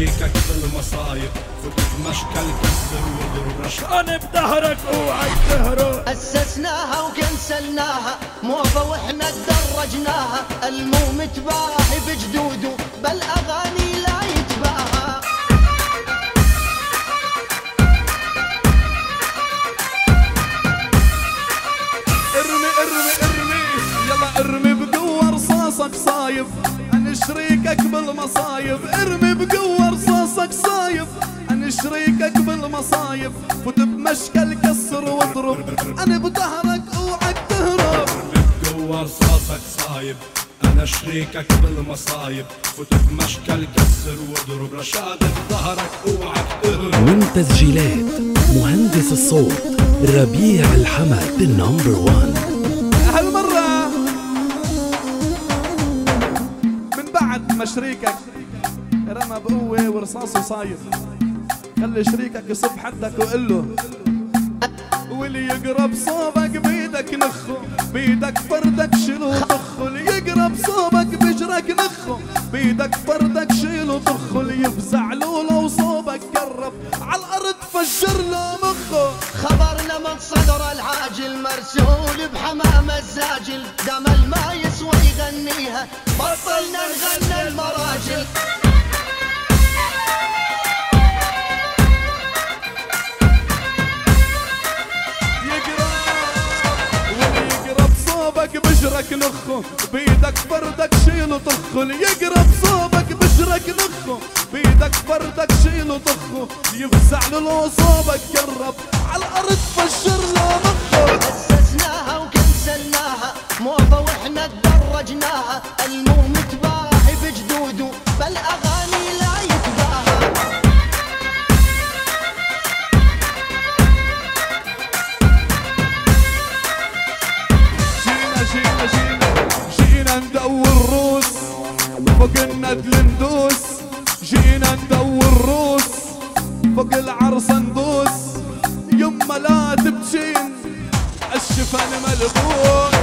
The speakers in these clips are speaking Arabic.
شريكك بالمصايب فوت بمشكل كسر واضرب رشقان بظهرك أوعى تهرب. أسسناها وكنسلناها موفى وإحنا تدرجناها. المو متباهي بجدوده بل أغاني لا يتباهى. ارمي ارمي ارمي. يلا ارمي بقوة رصاصك صايب. أنا شريكك بالمصايب ارمي بقوة رصاصك صايب. أنا شريكك بالمصايب فوت بمشكل كسر واضرب. أنا بظهرك أوعك تهرب. بقوة رصاصك صايب أنا شريكك بالمصايب. فوت بمشكل كسر واضرب رشاد بظهرك أوعك تهرب. من تسجيلات مهندس الصوت ربيع الحمد ال number 1 بعد ما شريكك رمى بقوة ورصاصه صايب خلي شريكك يصب حدك وقول له واللي يقرب صوبك بيدك نخه بيدك فردك شيله طخه اللي يقرب صوبك بجرك نخه بيدك فردك شيله طخه اللي يفزع له لو صوبك قرب على الأرض فجر له مخه. خبرنا من صدر العاجل مرسول بحمام الزاجل. دم ما يسوى يغنيها بطلنا نغنى المراجل. صوبك بجرك نخه بيدك فردك شيله طخه اللي يقرب صوبك بجرك نخه بيدك فردك شيله طخه يفزع له لو صوبك قرب على الأرض فجر له مخه. أسسناها وكنسلناها موفى وإحنا تدرجناها. المو متباهي بجدوده بل أغاني لا يتباهى. جينا جينا جينا جينا ندور روس فوق الندل ندوس. جينا ندور روس فوق العرس ندوس. يما لا تبجين الشفن ملبوس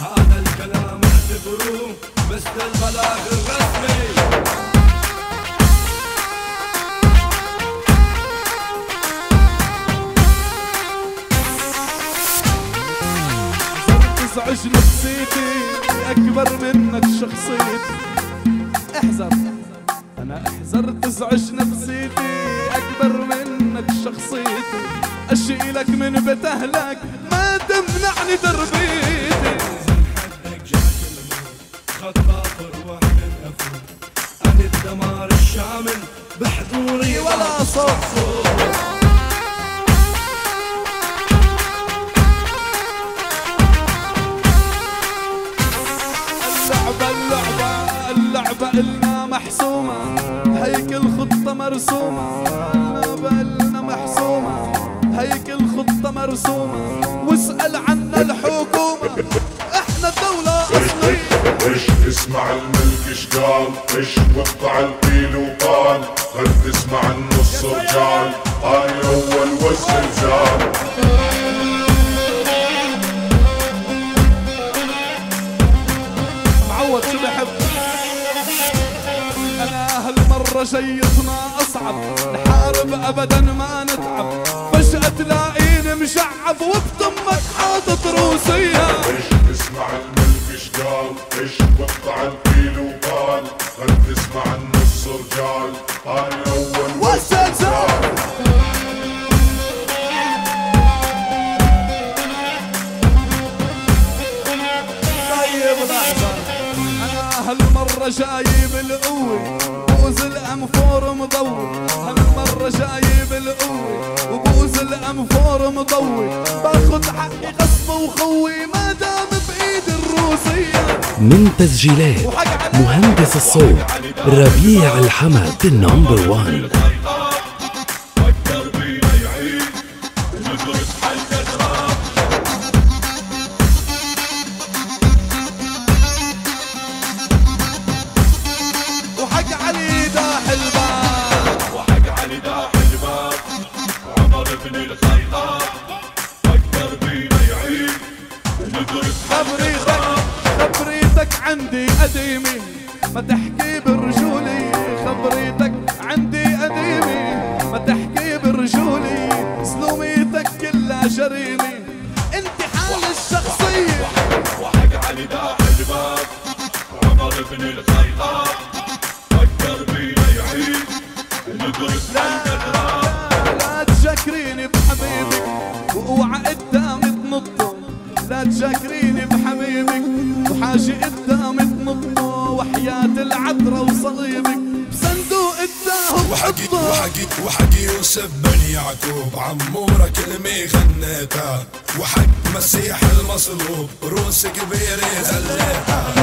هذا الكلام اعتبروه مثل البلاغ الرسمي تزعج نفسيتي أكبر منك شخصيتي. احذر. أنا أحذر تزعج نفسيتي. أكبر منك شخصيتي. اشيلك من بيت اهلك ما تمنعني تربيتي. حدك جاك الموت خطاف ارواح من افوت أنا الدمار الشامل بحضوري ولا صوت. محسومة. هيك الخطة مرسومة. اللعبة إلنا محسومة. هيك الخطة مرسومة. واسأل عنا الحكومة. إحنا الدولة أصلية. إيش تسمع الملك إيش قال؟ إيش وقع القيل وقال؟ خل تسمع النص رجال. هاي أول والزلزال جيتنا أصعب. نحارب ابدا ما نتعب. فجأة تلاقيني مشعب وبتمك حاطط روسية إيش تسمع الملك إيش قال؟ إيش وقع القيل وقال؟ خل تسمع النص رجال؟ هاي أول والزلزال مرة جايب القوة وبوز الأنفور مضوي. هالمرة جايب القوة وبوز الأنفور مضوي. باخد حقي غصب وخوي ما دام بإيد الروسية. من تسجيلات مهندس الصوت ربيع الحمد النمبر 1 عمر بن الخطاب فكر بينا يعيد جدران خبري خبريتك عندي قديمة ما تحكي يوسف بن يعقوب عمورة كلمة غنيتها. وحق مسيح المصلوب روس كبيرة زليتها.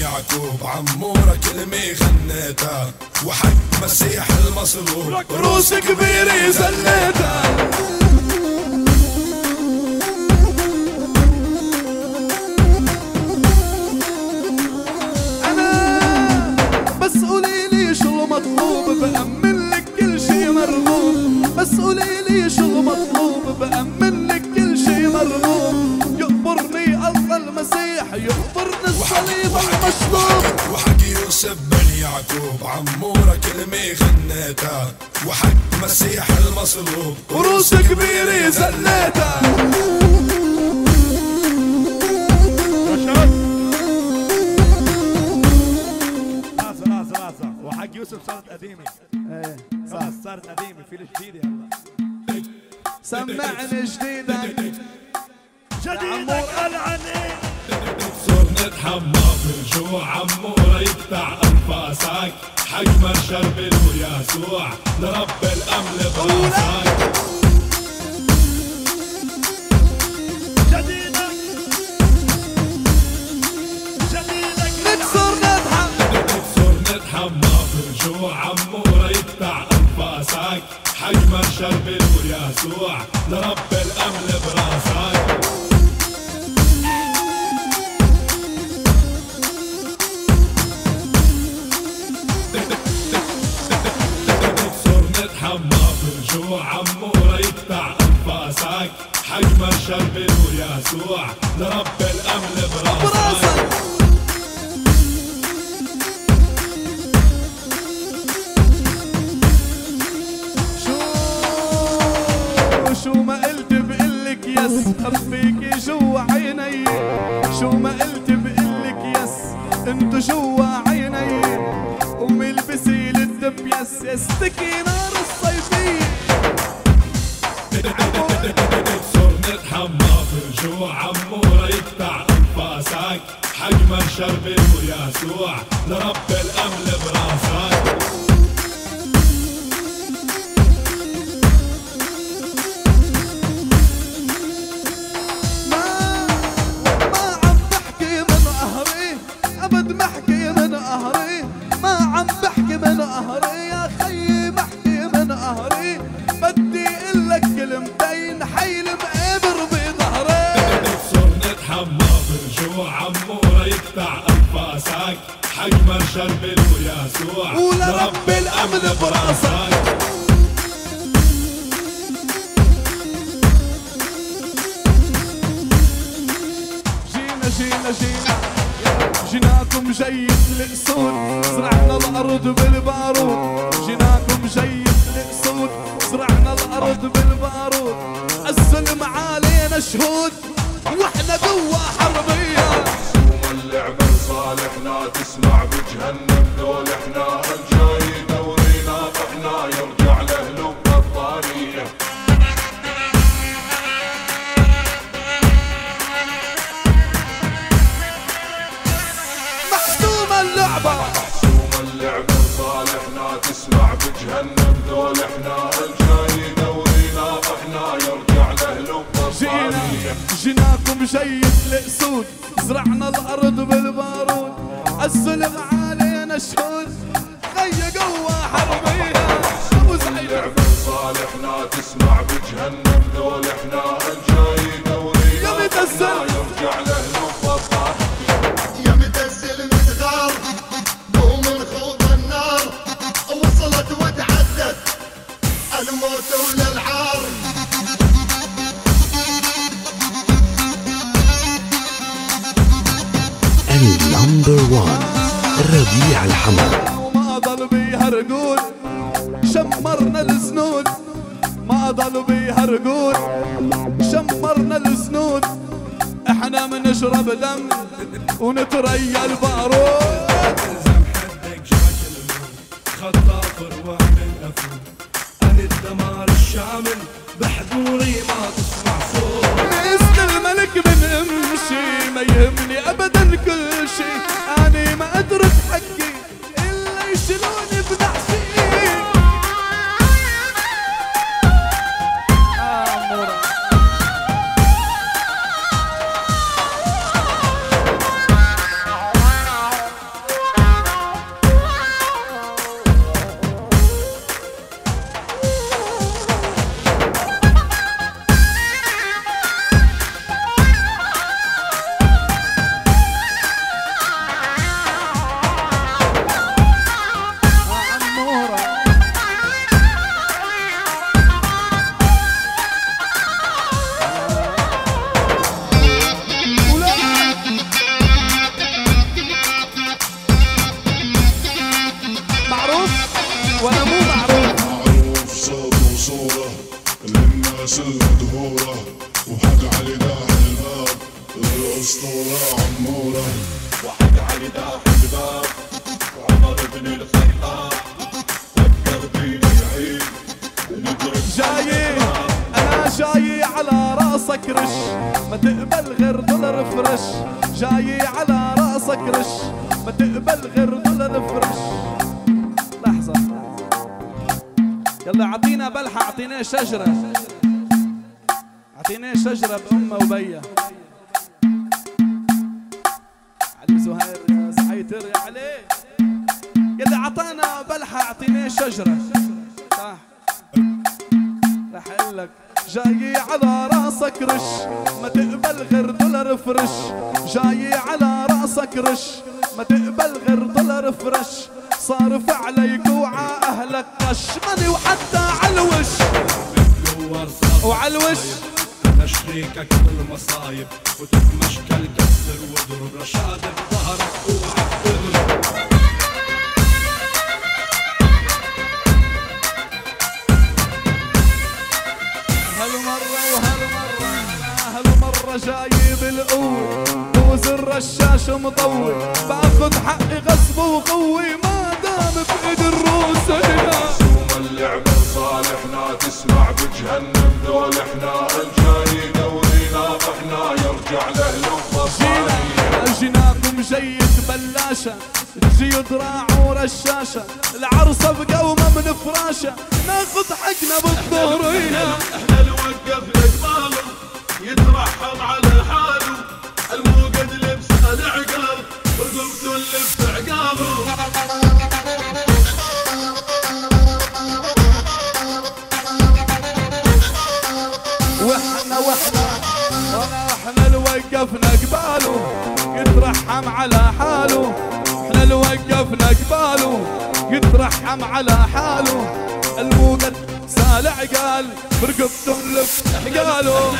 يعقوب عمورة كلمة غنيتها. وحق مسيح المصلوب روس كبيرة زليتها. قولي لي شو المطلوب بأمن لك كل شي مرغوب. بس قولي لي شو المطلوب بأمن لك كل شي مرغوب. يقبرني الله المسيح يقبرني الصليب المشلوب وحق يوسف بن يعقوب عمورة كلمة غنيتها وحق مسيح المصلوب وروس كبيرة زليتها. يوسف صارت قديمة. خلاص صارت قديمة. في الجديدة هلا سمعني جديدك جديدك العني صرنا نتحمى في الجوع. عمورة يقطع أنفاسك. حق من شرب ويسوع لرب الأمن براسك ويسوع لرب الأمن براسك صرنا نتحمى في الجوع عمورة يقطع انفاسك حق من شرب ويسوع لرب الأمن براسك شو ما قلت بقلك يس. خبيكي جوا عيني. شو ما قلت بقلك يس. انتو جوا عيني. قومي البسي للدب يس. يستكي نار الصيفية صرنا نتحمى في الجوع عمورة يقطع انفاسك حق من شرب ويسوع لرب ولرب الأمن براسك. جينا جينا جينا. جيناكم جيد الاسود زرعنا الأرض بالبارود. جيناكم جيد الاسود زرعنا الأرض بالبارود. الظلم علينا شهود. وإحنا جوا حربية. وما اللعبة لصالحنا تسمع بجهنم. ذول إحنا الجاي دورينا طحنا يرجع له بطارية محسومه اللعبة. وما اللعبة. لصالحنا تسمع بجهنم. ذول إحنا الجاي دورينا طحنا يرجع له جينا بطارية جيناكم جيد الاسود زرعنا الأرض بالبارود الظلم علينا شهود خي جوا حربية. أبو سعيد اللعبة لصالحنا تسمع بجهنم. ذول إحنا الجاي ميت طحنا الزلمة. يرجع له ما ضل بيها رجول شمرنا الزنود إحنا منشرب دم ونتريا البارود. الزم حدك شكل خطاف ارواح من أنا الدمار الشامل بحضوري ما تسمع صوت باسم الملك بنمشي ما يهمني ابدا كل شي الأسطورة عمورة علي داح الباب وعمر بن الخطاب فكر فيني يعيد نضرب جاي أنا جاي على راسك رش. ما تقبل غير دولار فرش جاي على راسك رش. ما تقبل غير دولار فرش لحظة يلا أعطينا بلحة أعطينا شجرة. أعطينا شجرة بأمة وبيا. يلا أعطانا بلحة اعطينا شجرة. صح رح لك. جاي على راسك رش. ما تقبل غير دولار فرش. جاي على راسك رش. ما تقبل غير دولار فرش. صارف عليك وعا أهلك قش ماني وحتى علوش. وعلوش. أنا شريكك بالمصايب وتتمشكل كسر واضرب رشاد بظهرك اوعى تغلب هالمرة جايب القوة بوز الرشاش مطول. باخذ حقي غصب وقوي. ما دام بايد الروس ثم اللعبة صالحنا تسمع بجهنم. ذول إحنا الجاي دوري ناطحنا يرجع لاهله وفصالي جينا جيناكم جيد بلاشة. تجي دراع ورشاشة العرصة بقومة من فراشة. رقبته اللي في عقاله وإحنا وإحنا وانا إحنا اللي وقفنا قباله. يترحم على حاله. إحنا اللي وقفنا قباله. يترحم على حاله. الموقد سالع قال برقبته ملف قالوا